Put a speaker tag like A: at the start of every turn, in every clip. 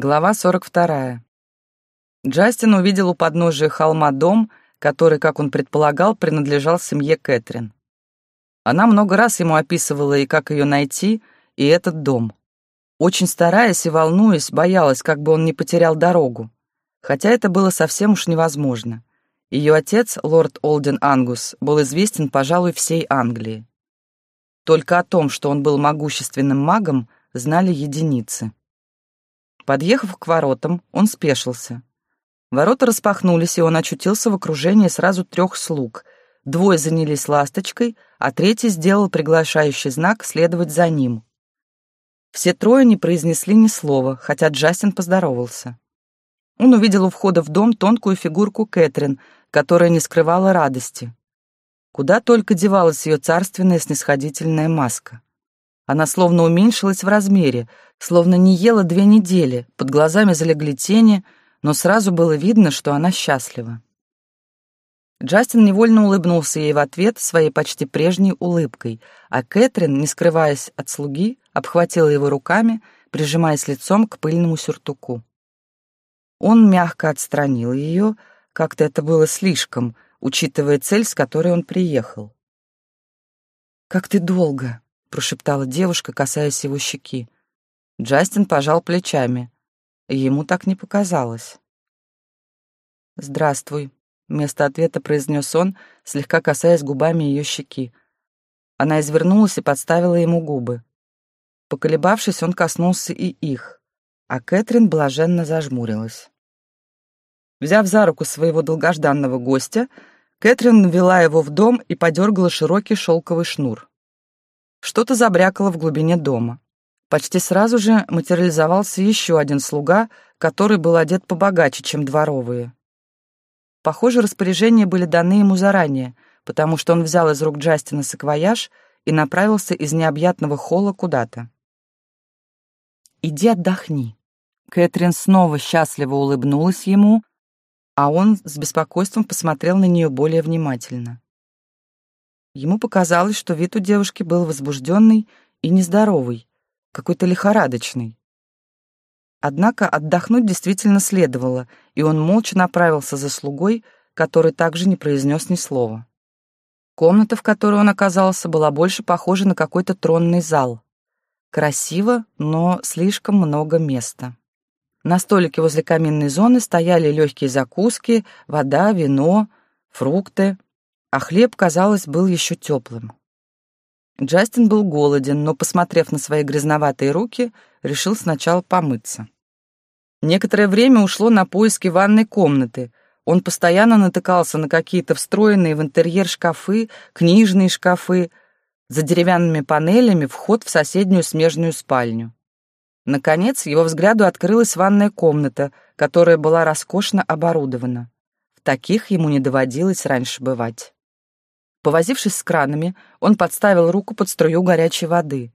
A: Глава 42. Джастин увидел у подножия холма дом, который, как он предполагал, принадлежал семье Кэтрин. Она много раз ему описывала и как ее найти, и этот дом. Очень стараясь и волнуясь, боялась, как бы он не потерял дорогу. Хотя это было совсем уж невозможно. Ее отец, лорд Олден Ангус, был известен, пожалуй, всей Англии. Только о том, что он был могущественным магом, знали единицы. Подъехав к воротам, он спешился. Ворота распахнулись, и он очутился в окружении сразу трех слуг. Двое занялись ласточкой, а третий сделал приглашающий знак следовать за ним. Все трое не произнесли ни слова, хотя Джастин поздоровался. Он увидел у входа в дом тонкую фигурку Кэтрин, которая не скрывала радости. Куда только девалась ее царственная снисходительная маска. Она словно уменьшилась в размере, словно не ела две недели, под глазами залегли тени, но сразу было видно, что она счастлива. Джастин невольно улыбнулся ей в ответ своей почти прежней улыбкой, а Кэтрин, не скрываясь от слуги, обхватила его руками, прижимаясь лицом к пыльному сюртуку. Он мягко отстранил ее, как-то это было слишком, учитывая цель, с которой он приехал. «Как ты долго!» — прошептала девушка, касаясь его щеки. Джастин пожал плечами. Ему так не показалось. «Здравствуй», — вместо ответа произнес он, слегка касаясь губами ее щеки. Она извернулась и подставила ему губы. Поколебавшись, он коснулся и их, а Кэтрин блаженно зажмурилась. Взяв за руку своего долгожданного гостя, Кэтрин ввела его в дом и подергала широкий шелковый шнур. Что-то забрякало в глубине дома. Почти сразу же материализовался еще один слуга, который был одет побогаче, чем дворовые. Похоже, распоряжения были даны ему заранее, потому что он взял из рук Джастина саквояж и направился из необъятного холла куда-то. «Иди отдохни». Кэтрин снова счастливо улыбнулась ему, а он с беспокойством посмотрел на нее более внимательно. Ему показалось, что вид у девушки был возбужденный и нездоровый, какой-то лихорадочный. Однако отдохнуть действительно следовало, и он молча направился за слугой, который также не произнес ни слова. Комната, в которой он оказался, была больше похожа на какой-то тронный зал. Красиво, но слишком много места. На столике возле каминной зоны стояли легкие закуски, вода, вино, фрукты а хлеб, казалось, был еще теплым. Джастин был голоден, но, посмотрев на свои грязноватые руки, решил сначала помыться. Некоторое время ушло на поиски ванной комнаты. Он постоянно натыкался на какие-то встроенные в интерьер шкафы, книжные шкафы, за деревянными панелями вход в соседнюю смежную спальню. Наконец, его взгляду открылась ванная комната, которая была роскошно оборудована. В таких ему не доводилось раньше бывать. Повозившись с кранами, он подставил руку под струю горячей воды.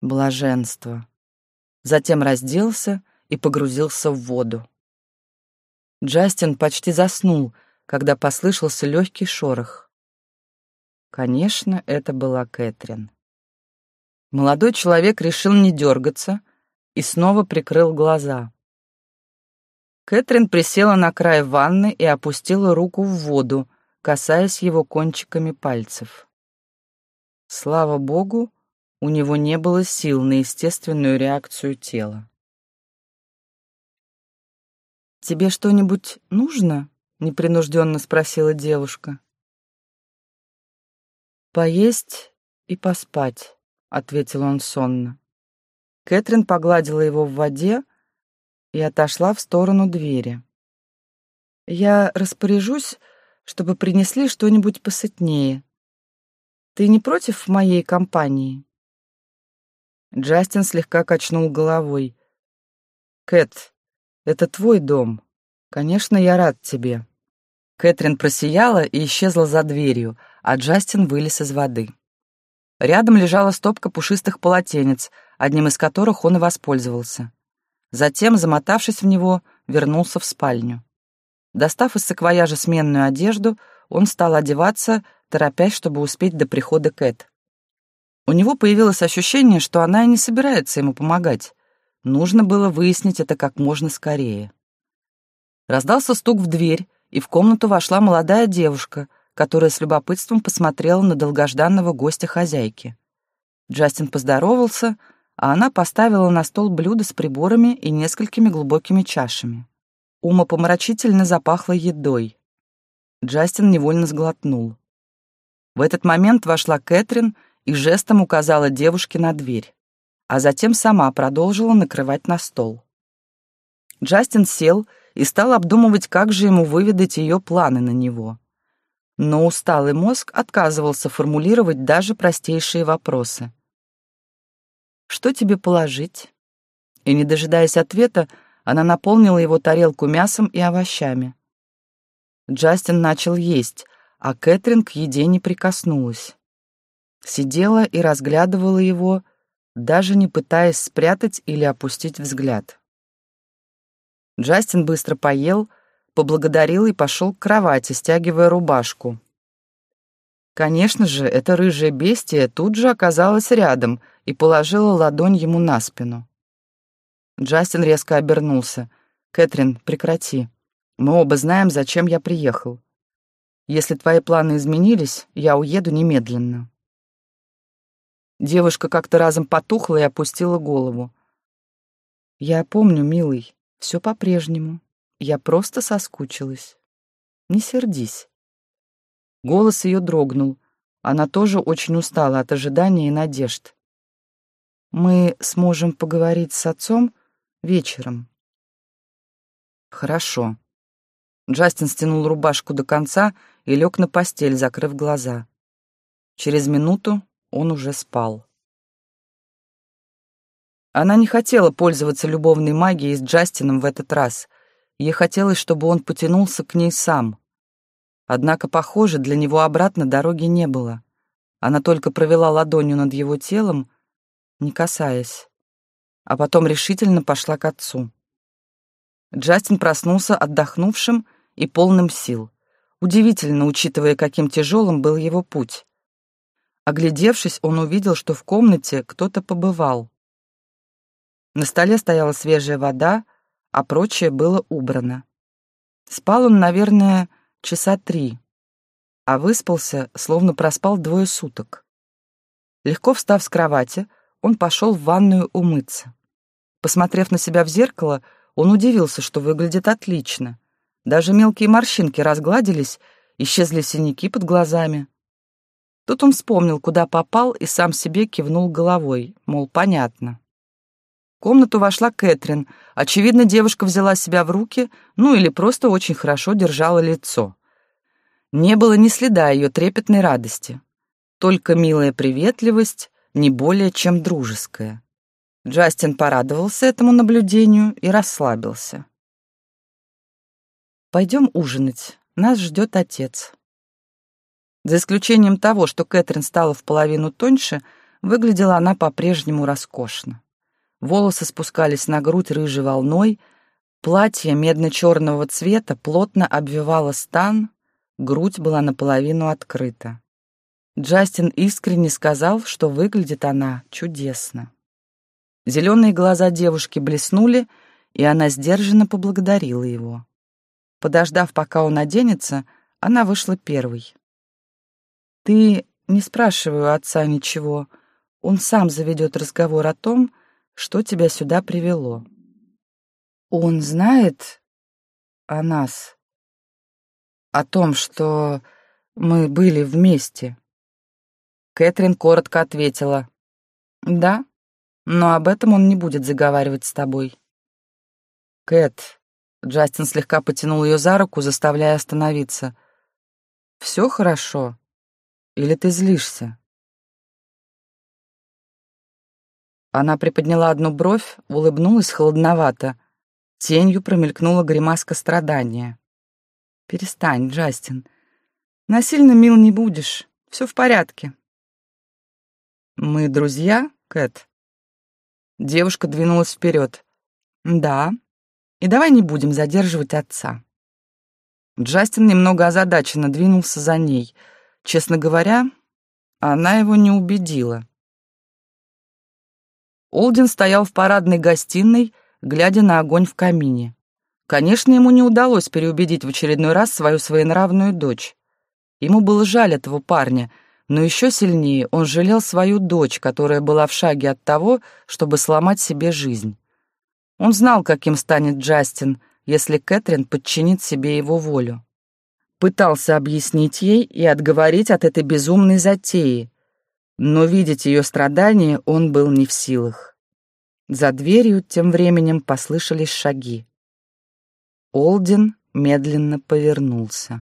A: Блаженство. Затем разделся и погрузился в воду. Джастин почти заснул, когда послышался легкий шорох. Конечно, это была Кэтрин. Молодой человек решил не дергаться и снова прикрыл глаза. Кэтрин присела на край ванны и опустила руку в воду, касаясь его кончиками пальцев. Слава богу, у него не было сил на естественную реакцию тела. «Тебе что-нибудь нужно?» — непринужденно спросила девушка. «Поесть и поспать», — ответил он сонно. Кэтрин погладила его в воде и отошла в сторону двери. «Я распоряжусь, чтобы принесли что-нибудь посытнее. Ты не против моей компании?» Джастин слегка качнул головой. «Кэт, это твой дом. Конечно, я рад тебе». Кэтрин просияла и исчезла за дверью, а Джастин вылез из воды. Рядом лежала стопка пушистых полотенец, одним из которых он и воспользовался. Затем, замотавшись в него, вернулся в спальню. Достав из саквояжа сменную одежду, он стал одеваться, торопясь, чтобы успеть до прихода Кэт. У него появилось ощущение, что она и не собирается ему помогать. Нужно было выяснить это как можно скорее. Раздался стук в дверь, и в комнату вошла молодая девушка, которая с любопытством посмотрела на долгожданного гостя хозяйки. Джастин поздоровался, а она поставила на стол блюдо с приборами и несколькими глубокими чашами. Умопомрачительно запахло едой. Джастин невольно сглотнул. В этот момент вошла Кэтрин и жестом указала девушке на дверь, а затем сама продолжила накрывать на стол. Джастин сел и стал обдумывать, как же ему выведать ее планы на него. Но усталый мозг отказывался формулировать даже простейшие вопросы. «Что тебе положить?» И, не дожидаясь ответа, она наполнила его тарелку мясом и овощами. Джастин начал есть, а Кэтрин к еде не прикоснулась. Сидела и разглядывала его, даже не пытаясь спрятать или опустить взгляд. Джастин быстро поел, поблагодарил и пошел к кровати, стягивая рубашку. Конечно же, эта рыжая бестия тут же оказалась рядом и положила ладонь ему на спину. Джастин резко обернулся. «Кэтрин, прекрати. Мы оба знаем, зачем я приехал. Если твои планы изменились, я уеду немедленно». Девушка как-то разом потухла и опустила голову. «Я помню, милый, все по-прежнему. Я просто соскучилась. Не сердись. Голос ее дрогнул. Она тоже очень устала от ожидания и надежд. Мы сможем поговорить с отцом вечером. Хорошо. Джастин стянул рубашку до конца и лег на постель, закрыв глаза. Через минуту он уже спал. Она не хотела пользоваться любовной магией с Джастином в этот раз. Ей хотелось, чтобы он потянулся к ней сам. Однако, похоже, для него обратно дороги не было. Она только провела ладонью над его телом, не касаясь, а потом решительно пошла к отцу. Джастин проснулся отдохнувшим и полным сил. Удивительно, учитывая, каким тяжелым был его путь. Оглядевшись, он увидел, что в комнате кто-то побывал. На столе стояла свежая вода, а прочее было убрано. Спал он, наверное, часа три, а выспался, словно проспал двое суток. Легко встав с кровати, он пошел в ванную умыться. Посмотрев на себя в зеркало, он удивился, что выглядит отлично. Даже мелкие морщинки разгладились, исчезли синяки под глазами. Тут он вспомнил, куда попал, и сам себе кивнул головой, мол, понятно. В комнату вошла Кэтрин. Очевидно, девушка взяла себя в руки, ну или просто очень хорошо держала лицо. Не было ни следа ее трепетной радости. Только милая приветливость, не более чем дружеская. Джастин порадовался этому наблюдению и расслабился. «Пойдем ужинать. Нас ждет отец». За исключением того, что Кэтрин стала в половину тоньше, выглядела она по-прежнему роскошно волосы спускались на грудь рыжей волной, платье медно-черного цвета плотно обвивало стан, грудь была наполовину открыта. Джастин искренне сказал, что выглядит она чудесно. Зеленые глаза девушки блеснули, и она сдержанно поблагодарила его. Подождав, пока он оденется, она вышла первой. «Ты не спрашивай у отца ничего. Он сам заведет разговор о том, что тебя сюда привело? Он знает о нас, о том, что мы были вместе. Кэтрин коротко ответила. Да, но об этом он не будет заговаривать с тобой. Кэт, Джастин слегка потянул ее за руку, заставляя остановиться. Все хорошо? Или ты злишься? Она приподняла одну бровь, улыбнулась холодновато. Тенью промелькнула гримаска страдания. «Перестань, Джастин. Насильно мил не будешь. Все в порядке». «Мы друзья, Кэт?» Девушка двинулась вперед. «Да. И давай не будем задерживать отца». Джастин немного озадаченно двинулся за ней. Честно говоря, она его не убедила. Олдин стоял в парадной гостиной, глядя на огонь в камине. Конечно, ему не удалось переубедить в очередной раз свою своенравную дочь. Ему было жаль этого парня, но еще сильнее он жалел свою дочь, которая была в шаге от того, чтобы сломать себе жизнь. Он знал, каким станет Джастин, если Кэтрин подчинит себе его волю. Пытался объяснить ей и отговорить от этой безумной затеи, но видеть ее страдания он был не в силах. За дверью тем временем послышались шаги. Олдин медленно повернулся.